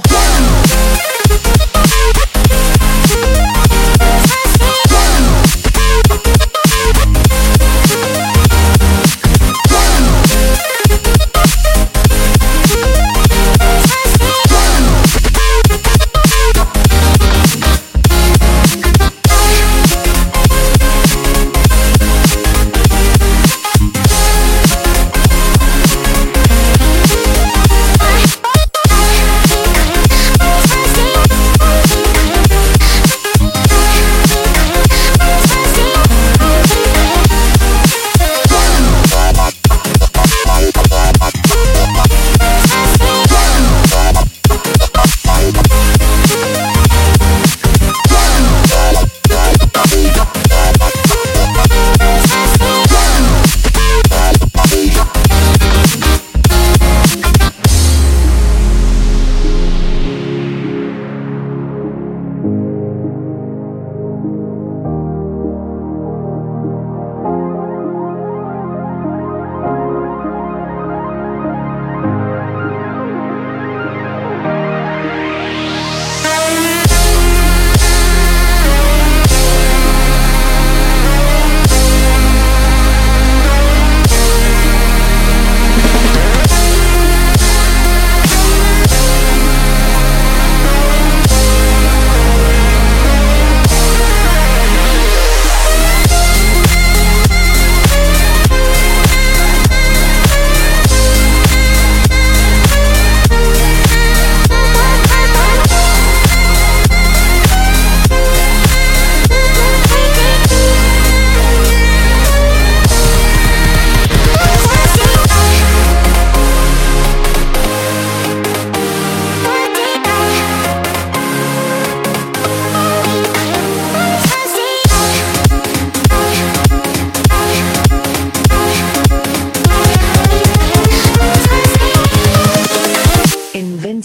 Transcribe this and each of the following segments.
go.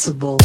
possible.